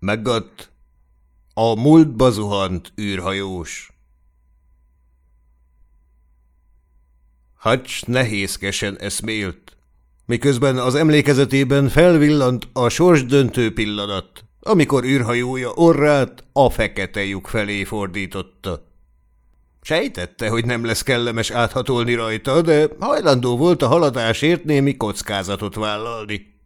Megadt. A múltba zuhant űrhajós. Hutch nehézkesen eszmélt, miközben az emlékezetében felvillant a sorsdöntő pillanat, amikor űrhajója orrát a fekete lyuk felé fordította. Sejtette, hogy nem lesz kellemes áthatolni rajta, de hajlandó volt a haladásért némi kockázatot vállalni.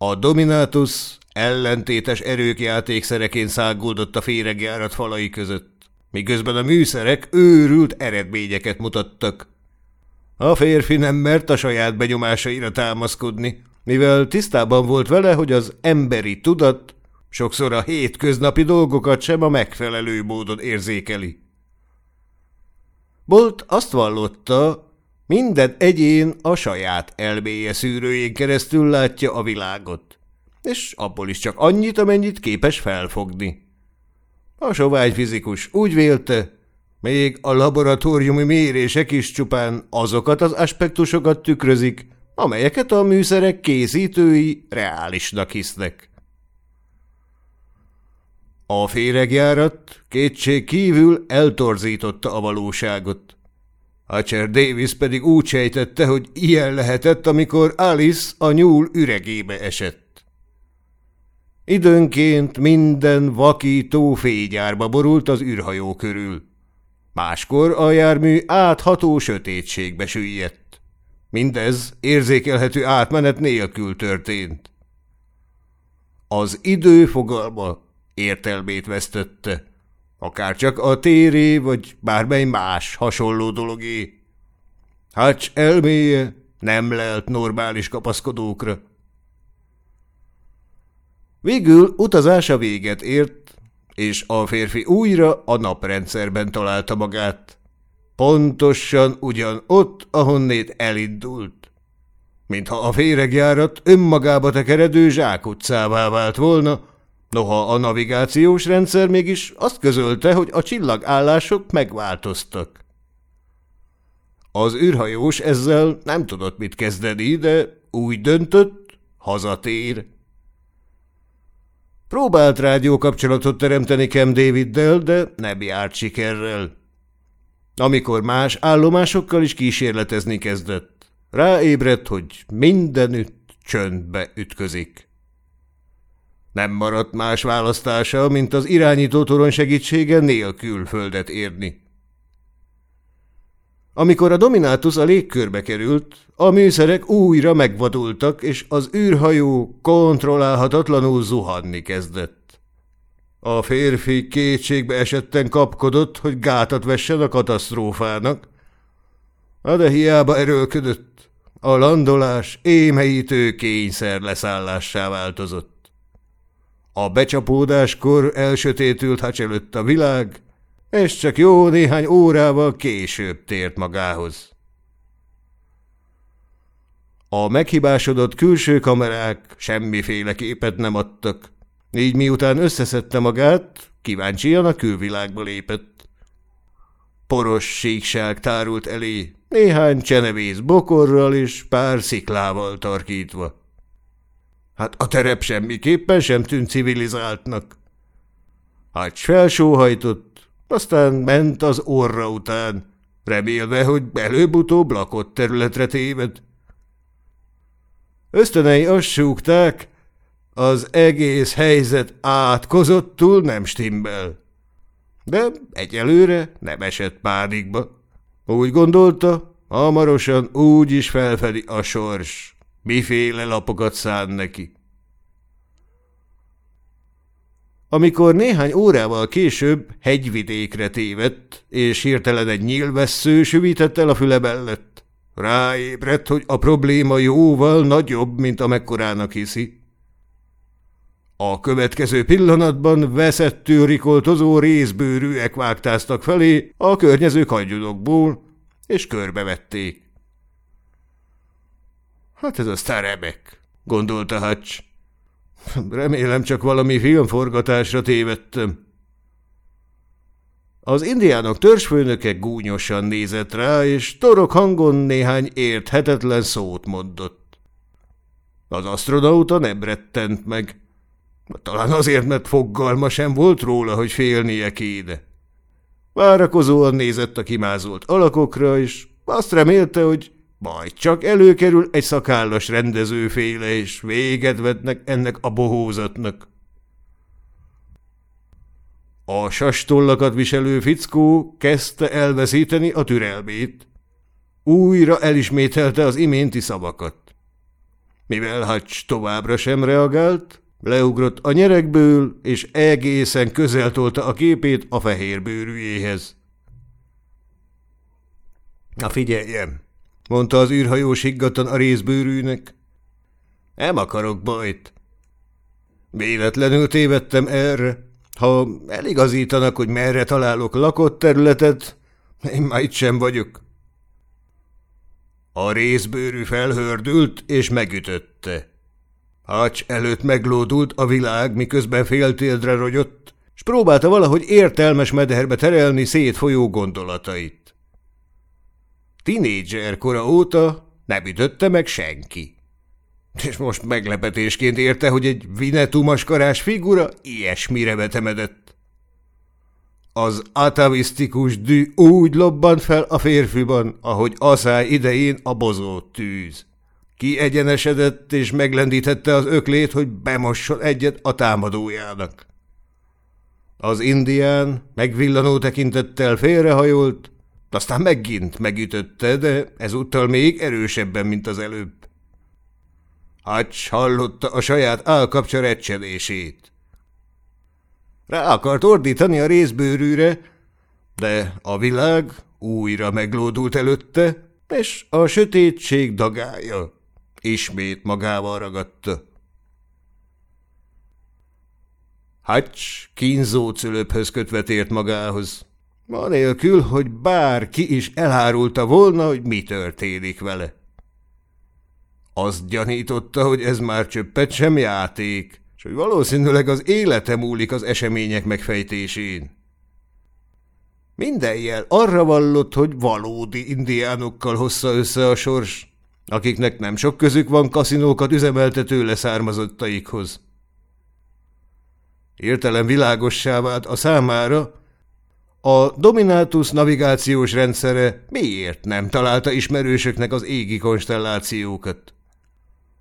A Dominatus ellentétes erők játékszereként száguldott a féregjárat falai között, miközben a műszerek őrült eredményeket mutattak. A férfi nem mert a saját benyomásaira támaszkodni, mivel tisztában volt vele, hogy az emberi tudat sokszor a hétköznapi dolgokat sem a megfelelő módon érzékeli. Bolt azt vallotta, minden egyén a saját elméje szűrőjén keresztül látja a világot, és abból is csak annyit, amennyit képes felfogni. A sovány fizikus úgy vélte, még a laboratóriumi mérések is csupán azokat az aspektusokat tükrözik, amelyeket a műszerek készítői reálisnak hisznek. A féregjárat kétség kívül eltorzította a valóságot. Hatcher Davis pedig úgy sejtette, hogy ilyen lehetett, amikor Alice a nyúl üregébe esett. Időnként minden vakító fégyárba borult az űrhajó körül. Máskor a jármű átható sötétségbe süllyedt. Mindez érzékelhető átmenet nélkül történt. Az idő fogalma értelmét vesztette, akár csak a téré vagy bármely más hasonló dologé. Hatch elméje nem lelt normális kapaszkodókra. Végül utazása véget ért, és a férfi újra a naprendszerben találta magát. Pontosan ugyan ott, ahonnét elindult. Mintha a féregjárat önmagába tekeredő zsákutcává vált volna, noha a navigációs rendszer mégis azt közölte, hogy a csillagállások megváltoztak. Az űrhajós ezzel nem tudott mit kezdeni, de úgy döntött, hazatér. Próbált rádiókapcsolatot teremteni Kem Daviddel, de nem járt sikerrel. Amikor más állomásokkal is kísérletezni kezdett, ráébredt, hogy mindenütt csöndbe ütközik. Nem maradt más választása, mint az irányítótoron segítsége nélkül földet érni. Amikor a Dominátus a légkörbe került, a műszerek újra megvadultak, és az űrhajó kontrollálhatatlanul zuhanni kezdett. A férfi kétségbe esetten kapkodott, hogy gátat vessen a katasztrófának, de hiába erőlködött, a landolás émeítő kényszer leszállássá változott. A becsapódáskor elsötétült hacs előtt a világ, és csak jó néhány órával később tért magához. A meghibásodott külső kamerák semmiféle képet nem adtak, így miután összeszedte magát, kíváncsian a külvilágba lépett. Poros síkság tárult elé, néhány csenevész bokorral és pár sziklával tarkítva. Hát a terep semmiképpen sem tűnt civilizáltnak. Hát felsóhajtott, aztán ment az orra után, remélve, hogy előbb-utóbb lakott területre téved. Ösztönei azt súgták, az egész helyzet átkozottul nem stimmel. De egyelőre nem esett pánikba. Úgy gondolta, hamarosan úgy is felfedi a sors, miféle lapokat szán neki. Amikor néhány órával később hegyvidékre tévedt, és hirtelen egy nyílvessző süvített el a füle mellett, ráébredt, hogy a probléma jóval nagyobb, mint amekkorának hiszi. A következő pillanatban veszettő rikoltozó részbőrűek vágtáztak felé a környező kangyudokból, és körbevették. Hát ez aztán remek, gondolta Hatch. Remélem csak valami filmforgatásra tévedtem. Az indiánok törzsfőnöke gúnyosan nézett rá, és torok hangon néhány érthetetlen szót mondott. Az asztronauta nem rettent meg. Talán azért, mert foggalma sem volt róla, hogy félnie kéne. Várakozóan nézett a kimázolt alakokra, és azt remélte, hogy majd csak előkerül egy szakállas rendezőféle, és véget vetnek ennek a bohózatnak. A sastollakat viselő fickó kezdte elveszíteni a türelmét. Újra elismételte az iménti szavakat. Mivel Hacs továbbra sem reagált, leugrott a nyerekből, és egészen közel tolta a képét a fehér bőrűjéhez. – Na figyeljem! – mondta az űrhajó siggattan a részbőrűnek. – Nem akarok bajt. Véletlenül tévedtem erre. Ha eligazítanak, hogy merre találok lakott területet, én már itt sem vagyok. A részbőrű felhördült és megütötte. Hacs előtt meglódult a világ, miközben féltéldre rogyott, s próbálta valahogy értelmes mederbe terelni szétfolyó gondolatait. Tinédzser kora óta nem ütötte meg senki. És most meglepetésként érte, hogy egy vinetumaskarás figura ilyesmire vetemedett. Az atavisztikus dű úgy lobbant fel a férfiban, ahogy aszály idején a bozó tűz. Kiegyenesedett és meglendítette az öklét, hogy bemosson egyet a támadójának. Az indián megvillanó tekintettel félrehajolt, aztán megint megütötte, de ezúttal még erősebben, mint az előbb. Hacs hallotta a saját állkapcsa recsedését. Rá akart ordítani a részbőrűre, de a világ újra meglódult előtte, és a sötétség dagája ismét magával ragadta. Hacs kínzó cölöphöz kötve tért magához, anélkül, hogy bárki is elárulta volna, hogy mi történik vele. Azt gyanította, hogy ez már csöppet sem játék, és hogy valószínűleg az élete múlik az események megfejtésén. Minden jel arra vallott, hogy valódi indiánokkal hozza össze a sors, akiknek nem sok közük van kaszinókat üzemeltető leszármazottaikhoz. Értelem világossá vált a számára, a Dominatus navigációs rendszere miért nem találta ismerősöknek az égi konstellációkat?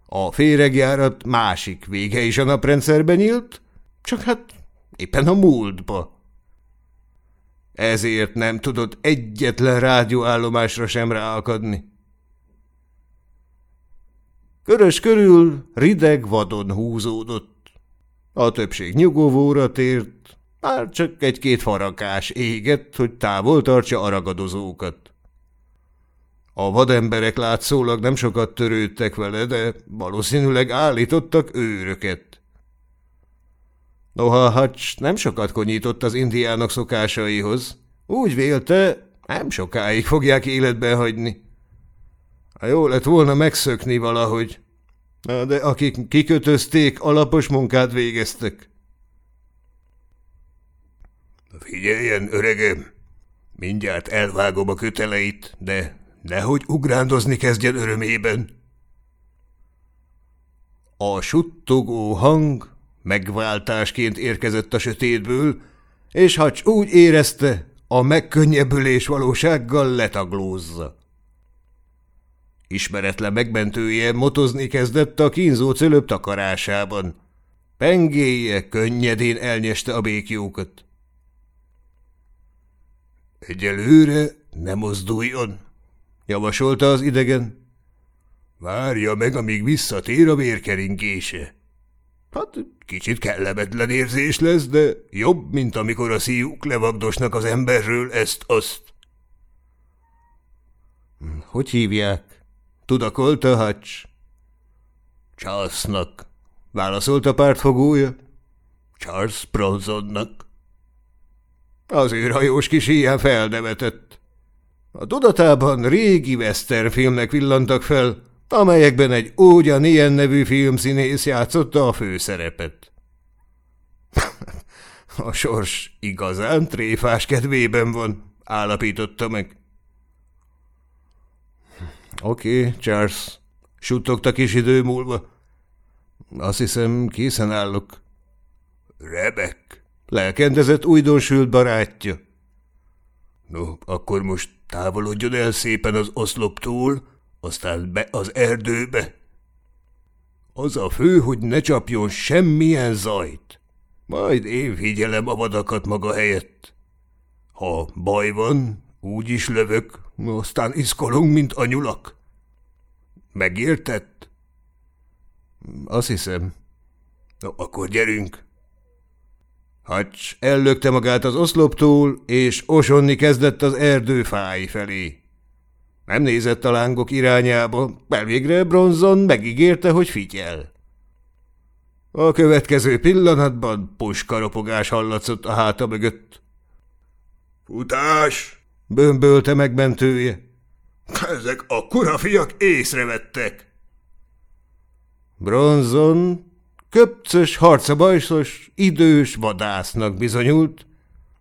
A féregjárat másik vége is a naprendszerben nyílt, csak hát éppen a múltba. Ezért nem tudott egyetlen rádióállomásra sem ráakadni. Körös körül rideg vadon húzódott. A többség nyugovóra tért, már csak egy-két farakás égett, hogy távol tartsa a ragadozókat. A vademberek látszólag nem sokat törődtek vele, de valószínűleg állítottak őröket. Noha Hacs nem sokat konyított az indiának szokásaihoz, úgy vélte, nem sokáig fogják életben hagyni. Ha jó lett volna megszökni valahogy, de akik kikötözték, alapos munkát végeztek. Figyeljen, öregem, mindjárt elvágom a köteleit, de Nehogy ugrándozni kezdjen örömében. A suttogó hang megváltásként érkezett a sötétből, és Hacs úgy érezte, a megkönnyebbülés valósággal letaglózza. Ismeretlen megmentője motozni kezdett a kínzó cölöp takarásában. Pengéje könnyedén elnyeste a békjókat. Egyelőre ne mozduljon, javasolta az idegen. Várja meg, amíg visszatér a vérkeringése. Hát kicsit kellemetlen érzés lesz, de jobb, mint amikor a szíjuk levagdosnak az emberről ezt-azt. Hogy hívják? Tudakolta Hacs. Charlesnak, válaszolta pártfogója. Charles Bronsonnak. Az űrhajós kis ilyen felnevetett. A tudatában régi western filmek villantak fel, amelyekben egy ugyanilyen nevű filmszínész játszotta a főszerepet. a sors igazán tréfás kedvében van, állapította meg. Oké, okay, Charles, suttogta kis idő múlva. Azt hiszem, készen állok. Remek, lelkendezett újdonsült barátja. No, akkor most távolodjon el szépen az oszloptól, aztán be az erdőbe. Az a fő, hogy ne csapjon semmilyen zajt. Majd én figyelem a vadakat maga helyett. Ha baj van, úgy is lövök, aztán iszkolunk, mint a nyulak. Megértett? Azt hiszem. No, akkor gyerünk. Hacs ellökte magát az oszloptól, és osonni kezdett az erdő fái felé. Nem nézett a lángok irányába, belvégre bronzon megígérte, hogy figyel. A következő pillanatban puskaropogás hallatszott a háta mögött. – Futás! – bömbölte megmentője. – Ezek a kurafiak észrevettek! Bronzon köpcös, harcabajszos, idős vadásznak bizonyult,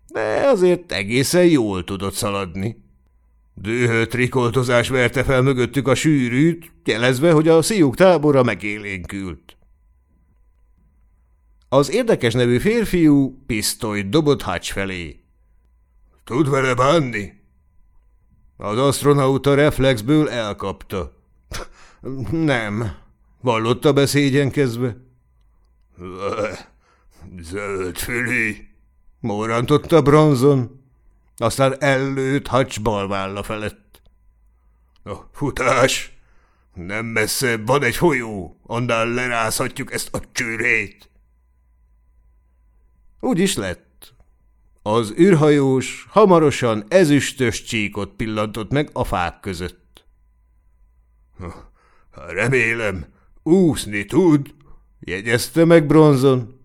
de azért egészen jól tudott szaladni. Dühött rikoltozás verte fel mögöttük a sűrűt, jelezve, hogy a szíjuk tábora megélénkült. Az érdekes nevű férfiú pisztolyt dobott hács felé. – Tud vele bánni? Az astronauta reflexből elkapta. – Nem, vallotta beszégyenkezve. – Zöld fülű, morrantotta bronzon aztán ellőtt hacs balválla felett. A futás! Nem messze van egy folyó, annál lerázhatjuk ezt a csőrét. Úgy is lett. Az űrhajós hamarosan ezüstös csíkot pillantott meg a fák között. Remélem, úszni tud, jegyezte meg bronzon.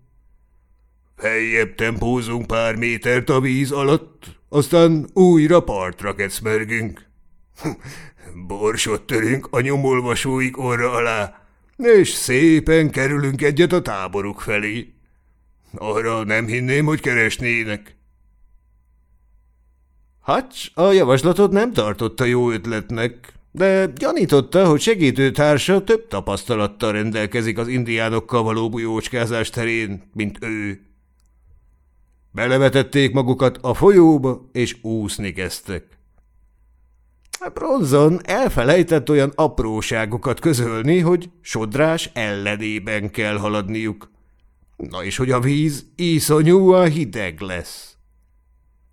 Feljebb tempózunk pár métert a víz alatt, aztán újra partra kecmergünk. Borsot törünk a nyomolvasóik orra alá, és szépen kerülünk egyet a táboruk felé. Arra nem hinném, hogy keresnének. Hacs a javaslatot nem tartotta jó ötletnek, de gyanította, hogy segítőtársa több tapasztalattal rendelkezik az indiánokkal való bujócskázás terén, mint ő. Belevetették magukat a folyóba, és úszni kezdtek. Bronzon elfelejtett olyan apróságokat közölni, hogy sodrás ellenében kell haladniuk. Na és hogy a víz iszonyúan hideg lesz.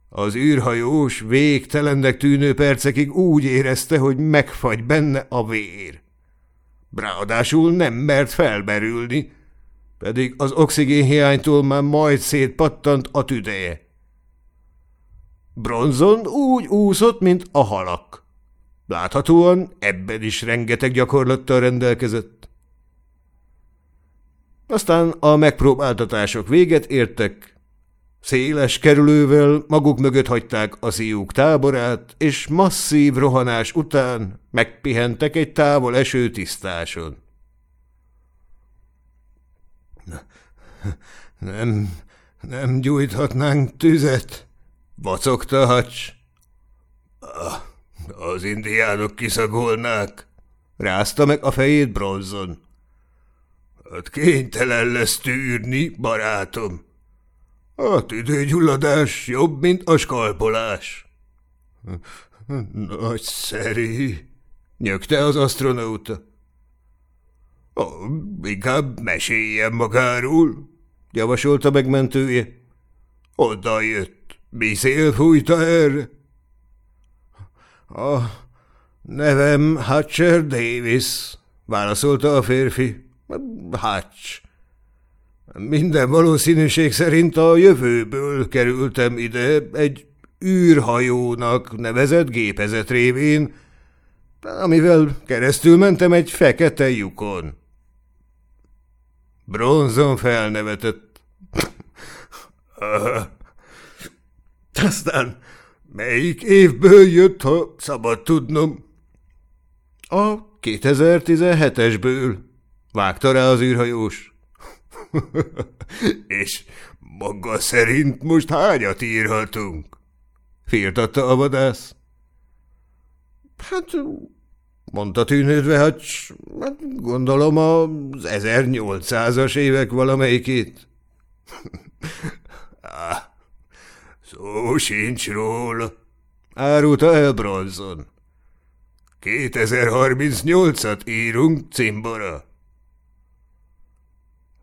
Az űrhajós végtelennek tűnő percekig úgy érezte, hogy megfagy benne a vér. Ráadásul nem mert felberülni, pedig az oxigénhiánytól már majd szétpattant a tüdeje. Bronzon úgy úszott, mint a halak. Láthatóan ebben is rengeteg gyakorlattal rendelkezett. Aztán a megpróbáltatások véget értek, széles kerülővel maguk mögött hagyták a szíjuk táborát, és masszív rohanás után megpihentek egy távol eső tisztáson. Nem, nem gyújthatnánk tüzet, vacogta hacs. Az indiánok kiszagolnák, rázta meg a fejét bronzon. Hát kénytelen lesz tűrni, barátom. A tüdőgyulladás jobb, mint a skalpolás. Nagyszerű, nyögte az astronauta. Oh, inkább meséljen magáról, javasolta megmentője. Oda jött. Mi szél fújta erre? A nevem Hatcher Davis, válaszolta a férfi. Hatch. Minden valószínűség szerint a jövőből kerültem ide egy űrhajónak nevezett gépezet révén, amivel keresztül mentem egy fekete lyukon. Bronzon felnevetett. Aztán melyik évből jött, ha szabad tudnom? A 2017-esből, vágta rá az űrhajós. És maga szerint most hányat írhatunk? Firtatta a vadász. Hát mondta tűnődve, hát, hát gondolom az 1800-as évek valamelyikét. Szó sincs róla, árulta el Bronzon. 2038-at írunk, cimbora.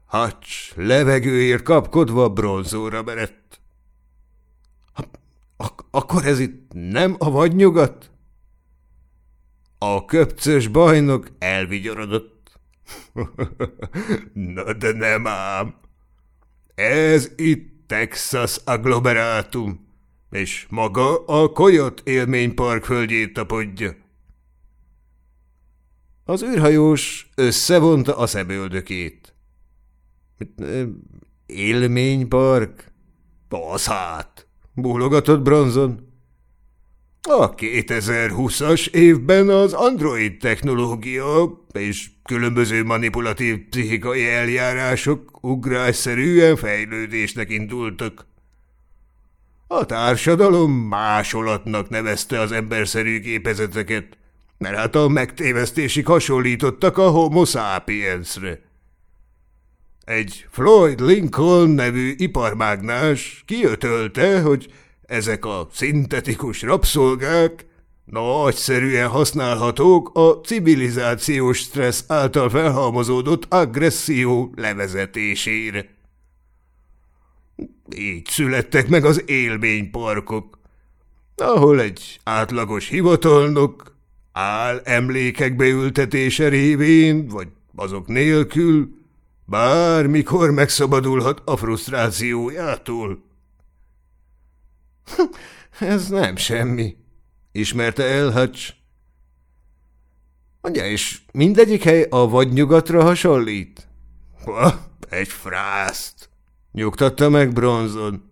Hacs levegőért kapkodva bronzóra merett. Ak akkor ez itt nem a vadnyugat? A köpcös bajnok elvigyorodott. Na de nem ám. Ez itt Texas agglomerátum, és maga a Coyote élménypark földjét tapodja. Az űrhajós összevonta a szemöldökét. Élménypark? Baszát! Bólogatott Bronzon. A 2020-as évben az android technológia és különböző manipulatív pszichikai eljárások ugrásszerűen fejlődésnek indultak. A társadalom másolatnak nevezte az emberszerű gépezeteket, mert hát a megtévesztésig hasonlítottak a homo sapiensre. Egy Floyd Lincoln nevű iparmágnás kiötölte, hogy ezek a szintetikus rabszolgák nagyszerűen használhatók a civilizációs stressz által felhalmozódott agresszió levezetésére. Így születtek meg az élményparkok, ahol egy átlagos hivatalnok áll emlékek beültetése révén, vagy azok nélkül, bármikor megszabadulhat a frusztrációjától. Ez nem semmi, ismerte el Hutch. Mondja, és mindegyik hely a vadnyugatra hasonlít? Ha, egy frászt, nyugtatta meg Bronzon.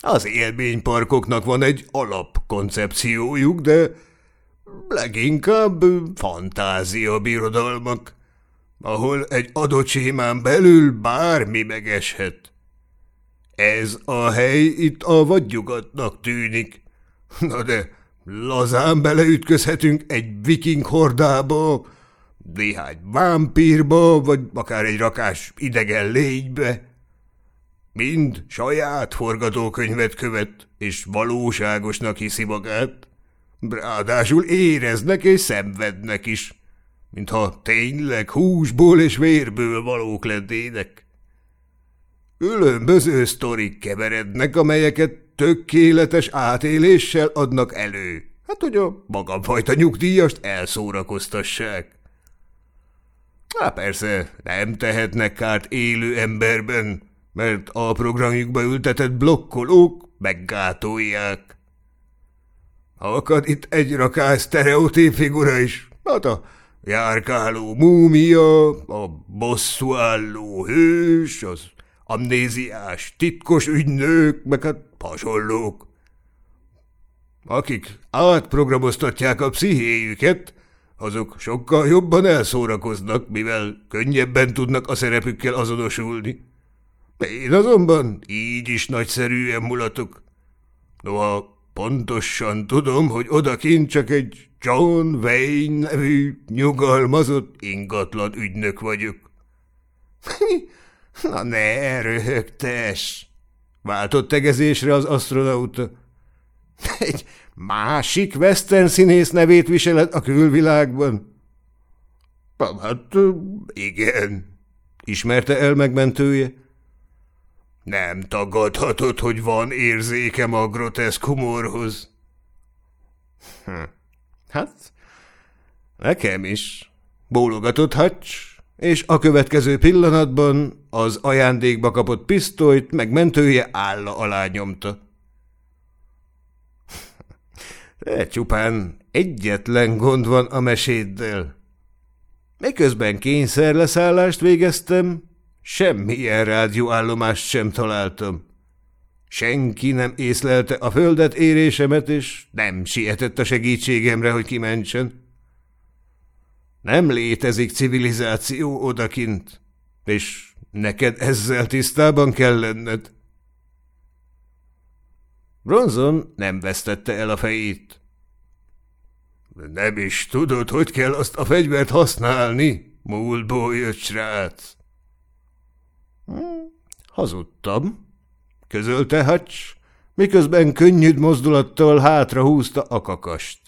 Az élményparkoknak van egy alapkoncepciójuk, de leginkább fantázia birodalmak, ahol egy adott belül bármi megeshet. Ez a hely itt a vadnyugatnak tűnik. Na de lazán beleütközhetünk egy viking hordába, néhány vámpírba, vagy akár egy rakás idegen lénybe. Mind saját forgatókönyvet követ, és valóságosnak hiszi magát. Ráadásul éreznek és szenvednek is, mintha tényleg húsból és vérből valók lennének. Különböző sztorik keverednek, amelyeket tökéletes átéléssel adnak elő. Hát, hogy a magamfajta nyugdíjast elszórakoztassák. Há, persze, nem tehetnek kárt élő emberben, mert a programjukba ültetett blokkolók meggátolják. Akad itt egy rakás sztereotíp figura is, hát a járkáló múmia, a bosszúálló hős, az amnéziás, titkos ügynők, meg hát hasonlók. Akik átprogramoztatják a pszichéjüket, azok sokkal jobban elszórakoznak, mivel könnyebben tudnak a szerepükkel azonosulni. Én azonban így is nagyszerűen mulatok. Noha pontosan tudom, hogy odakint csak egy John Wayne nevű nyugalmazott ingatlan ügynök vagyok. Na ne röhögtes! Váltott tegezésre az astronauta. Egy másik western színész nevét viseled a külvilágban? Hát igen, ismerte el megmentője. Nem tagadhatod, hogy van érzékem a groteszk humorhoz. Hm. Hát, nekem is. Bólogatott Hatch, és a következő pillanatban az ajándékba kapott pisztolyt meg mentője álla alá nyomta. De csupán egyetlen gond van a meséddel. Miközben kényszerleszállást végeztem, semmilyen rádióállomást sem találtam. Senki nem észlelte a földet érésemet, és nem sietett a segítségemre, hogy kimentsen. Nem létezik civilizáció odakint, és neked ezzel tisztában kell lenned. Bronzon nem vesztette el a fejét. Nem is tudod, hogy kell azt a fegyvert használni, múltból jött srác. Hazudtam, közölte Hacs, miközben könnyűd mozdulattal hátra húzta a kakast.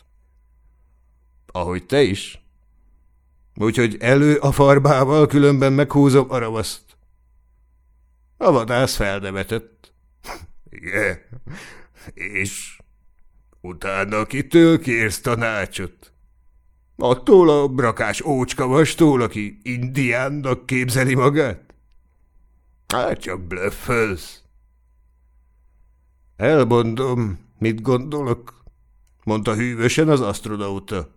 Ahogy te is. Úgyhogy elő a farbával, különben meghúzom a ravaszt. A vadász felnevetett. Igen, és utána kitől kérsz tanácsot? Attól a brakás ócskavastól, aki indiánnak képzeli magát? Hát csak blöffölsz. Elmondom, mit gondolok, mondta hűvösen az astronauta.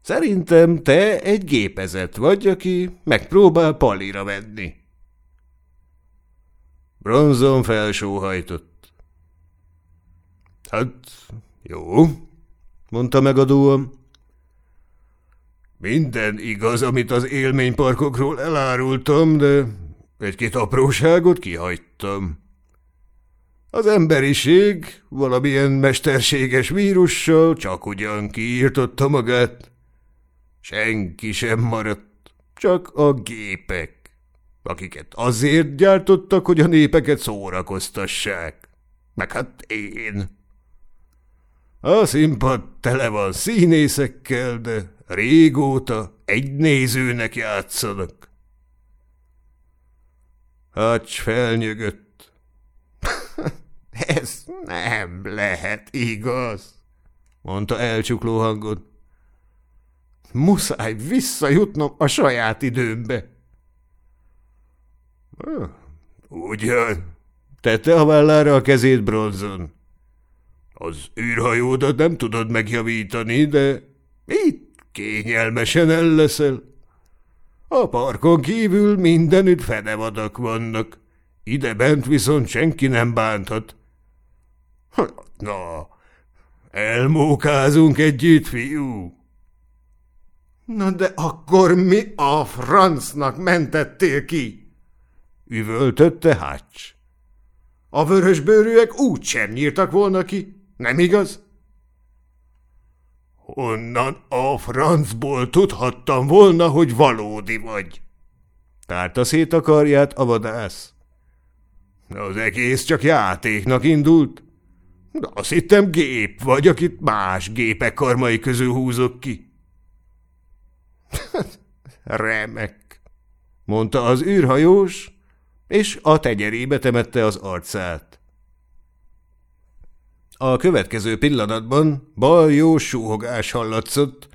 Szerintem te egy gépezet vagy, aki megpróbál palira venni. Bronzon felsóhajtott. Hát, jó, mondta megadóan. Minden igaz, amit az élményparkokról elárultam, de egy-két apróságot kihagytam. Az emberiség valamilyen mesterséges vírussal csak ugyan kiírtotta magát. Senki sem maradt, csak a gépek akiket azért gyártottak, hogy a népeket szórakoztassák. Meg hát én. A színpad tele van színészekkel, de régóta egy nézőnek játszanak. Hacs felnyögött. Ez nem lehet igaz, mondta elcsukló hangon. Muszáj visszajutnom a saját időmbe. Ugyan, tette a vállára a kezét bronzon. Az űrhajódat nem tudod megjavítani, de itt kényelmesen el leszel. A parkon kívül mindenütt fenevadak vannak, ide bent viszont senki nem bánthat. Na, elmókázunk együtt, fiú. Na de akkor mi a francnak mentettél ki? üvöltötte Hatch. A vörösbőrűek úgy sem nyírtak volna ki, nem igaz? Honnan a francból tudhattam volna, hogy valódi vagy? Tárta szét a karját a vadász. Az egész csak játéknak indult. De azt hittem gép vagy, akit más gépek karmai közül húzok ki. Remek, mondta az űrhajós, és a tegyerébe temette az arcát. A következő pillanatban baljó súhogás hallatszott,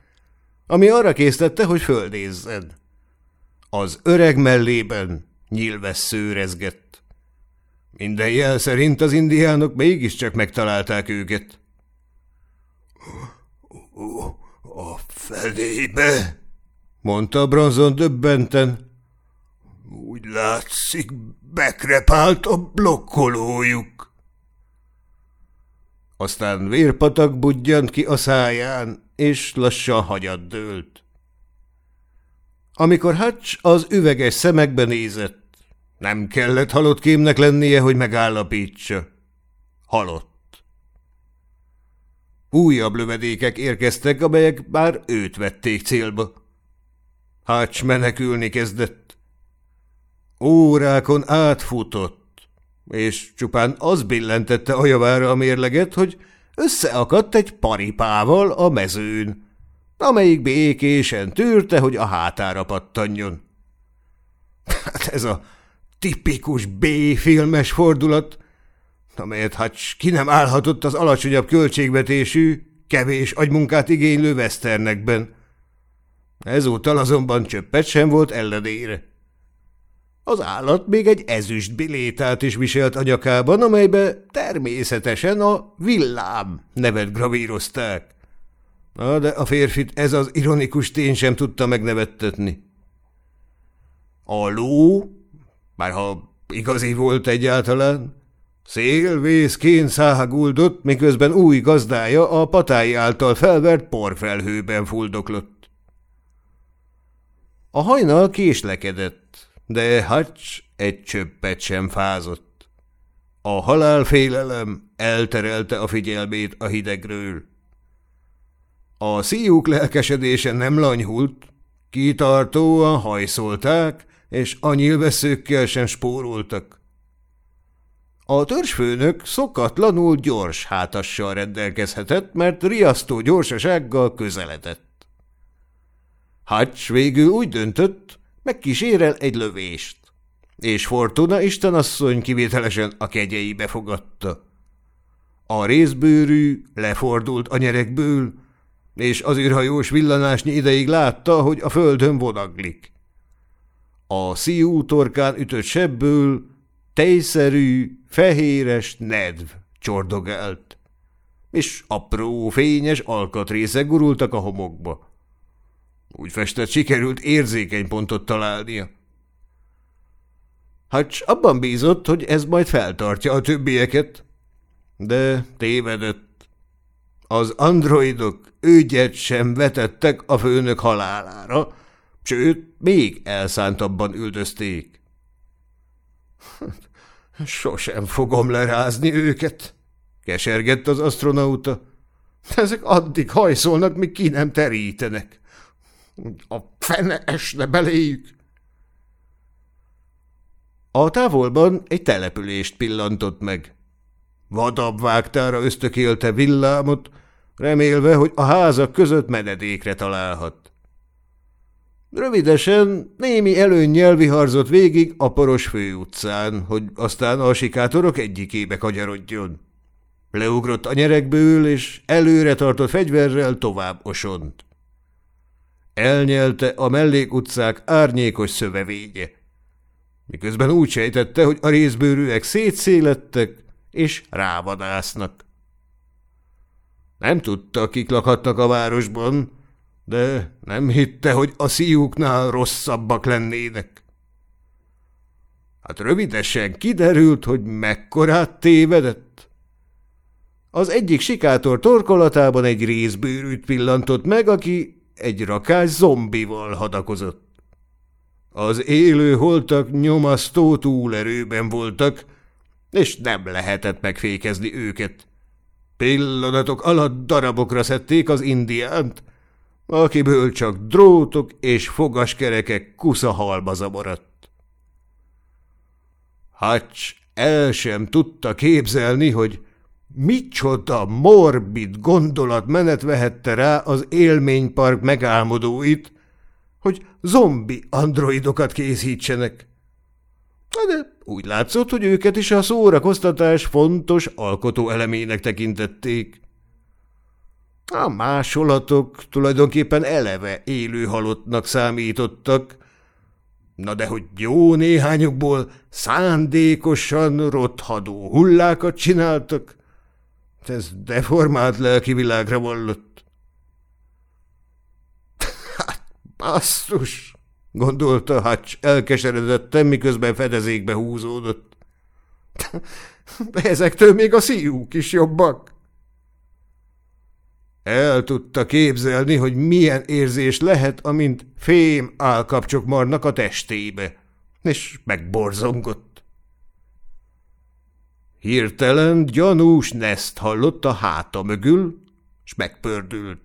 ami arra késztette, hogy földézzen. Az öreg mellében nyilvessző rezgett. Minden jel szerint az indiánok mégiscsak megtalálták őket. – A felébe? – mondta Bronzon döbbenten. Úgy látszik, bekrepált a blokkolójuk. Aztán vérpatak budjant ki a száján, és lassan hagyat dőlt. Amikor Hatch az üveges szemekbe nézett, nem kellett halott kémnek lennie, hogy megállapítsa. Halott. Újabb lövedékek érkeztek, amelyek már őt vették célba. Hatch menekülni kezdett. Órákon átfutott, és csupán az billentette a javára a mérleget, hogy összeakadt egy paripával a mezőn, amelyik békésen tűrte, hogy a hátára pattanjon. Hát ez a tipikus B-filmes fordulat, amelyet hát ki nem állhatott az alacsonyabb költségvetésű, kevés agymunkát igénylő westernekben. Ezúttal azonban csöppet sem volt ellenére. Az állat még egy ezüst bilétát is viselt a nyakában, amelybe természetesen a villám nevet gravírozták. Na, de a férfit ez az ironikus tény sem tudta megnevettetni. A ló, bárha igazi volt egyáltalán, szélvészként száguldott, miközben új gazdája a patái által felvert porfelhőben fuldoklott. A hajnal késlekedett, de Hatch egy csöppet sem fázott. A halálfélelem elterelte a figyelmét a hidegről. A szíjuk lelkesedése nem lanyhult, kitartóan hajszolták, és a nyilveszőkkel sem spóroltak. A törzsfőnök szokatlanul gyors hátassal rendelkezhetett, mert riasztó gyorsasággal közeledett. Hatch végül úgy döntött, megkísérel egy lövést, és Fortuna istenasszony kivételesen a kegyeibe fogadta. A részbőrű lefordult a nyerekből, és az űrhajós villanásnyi ideig látta, hogy a földön vonaglik. A szíjú torkán ütött sebből tejszerű, fehéres nedv csordogált, és apró, fényes alkatrészek gurultak a homokba. Úgy festett, sikerült érzékeny pontot találnia. Hát abban bízott, hogy ez majd feltartja a többieket, de tévedett. Az androidok ügyet sem vetettek a főnök halálára, sőt, még elszántabban üldözték. Sosem fogom lerázni őket, kesergett az astronauta. Ezek addig hajszolnak, míg ki nem terítenek. A fene esne beléjük. A távolban egy települést pillantott meg. Vadabb vágtára ösztökélte villámot, remélve, hogy a házak között menedékre találhat. Rövidesen némi előnnyel viharzott végig a poros főutcán, hogy aztán a sikátorok egyikébe kagyarodjon. Leugrott a nyerekből, és előre tartott fegyverrel tovább osont. Elnyelte a mellékutcák árnyékos szövevénye. Miközben úgy sejtette, hogy a részbőrűek szétszélettek, és rávadásznak. Nem tudta, kik lakhatnak a városban, de nem hitte, hogy a szíjuknál rosszabbak lennének. Hát rövidesen kiderült, hogy mekkorát tévedett. Az egyik sikátor torkolatában egy részbőrűt pillantott meg, aki egy rakás zombival hadakozott. Az élő holtak nyomasztó túlerőben voltak, és nem lehetett megfékezni őket. Pillanatok alatt darabokra szedték az indiánt, akiből csak drótok és fogaskerekek kusza halmaza maradt. Hatch el sem tudta képzelni, hogy micsoda morbid gondolatmenet vehette rá az élménypark megálmodóit, hogy zombi androidokat készítsenek. De úgy látszott, hogy őket is a szórakoztatás fontos alkotó elemének tekintették. A másolatok tulajdonképpen eleve élő halottnak számítottak, na de hogy jó néhányukból szándékosan rothadó hullákat csináltak, ez deformált lelki világra vallott. Hát, basszus, gondolta Hatch elkeseredetten, miközben fedezékbe húzódott. De ezektől még a szíjuk is jobbak. El tudta képzelni, hogy milyen érzés lehet, amint fém állkapcsok marnak a testébe, és megborzongott. Hirtelen gyanús neszt hallott a háta mögül, s megpördült.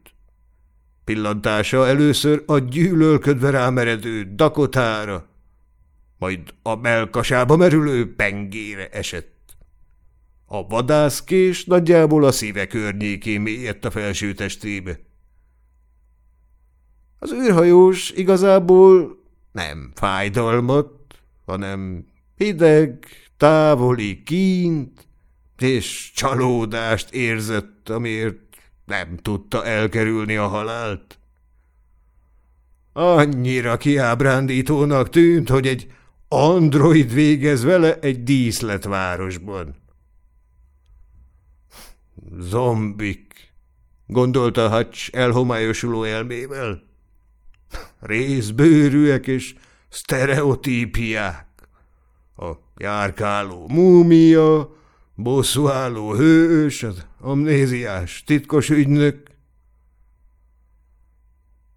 Pillantása először a gyűlölködve rámeredő Dakotára, majd a melkasába merülő pengére esett. A vadászkés nagyjából a szíve környékén mélyedt a felső testébe. Az űrhajós igazából nem fájdalmat, hanem hideg, távoli kínt és csalódást érzett, amiért nem tudta elkerülni a halált. Annyira kiábrándítónak tűnt, hogy egy android végez vele egy díszletvárosban. Zombik, gondolta Hatch elhomályosuló elmével. Részbőrűek és sztereotípiák. A járkáló múmia, bosszúálló hős, az amnéziás titkos ügynök.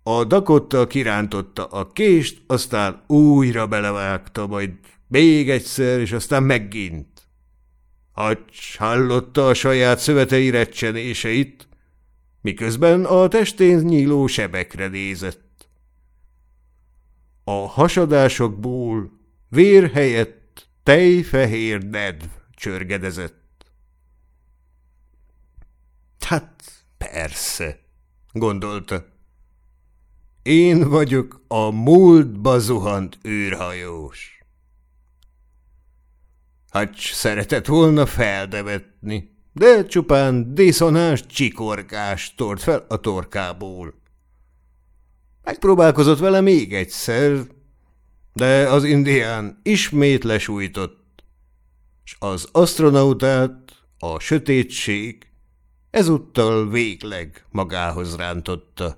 A Dakotta kirántotta a kést, aztán újra belevágta, majd még egyszer, és aztán megint. Hacs hallotta a saját szövetei recsenéseit, miközben a testén nyíló sebekre nézett. A hasadásokból vér helyett tejfehér nedv csörgedezett. Hát persze, gondolta. Én vagyok a múltba zuhant űrhajós. Hát szeretett volna feldevetni, de csupán diszonás csikorgást tort fel a torkából. Megpróbálkozott vele még egyszer, de az indián ismét lesújtott, és az astronautát a sötétség ezúttal végleg magához rántotta.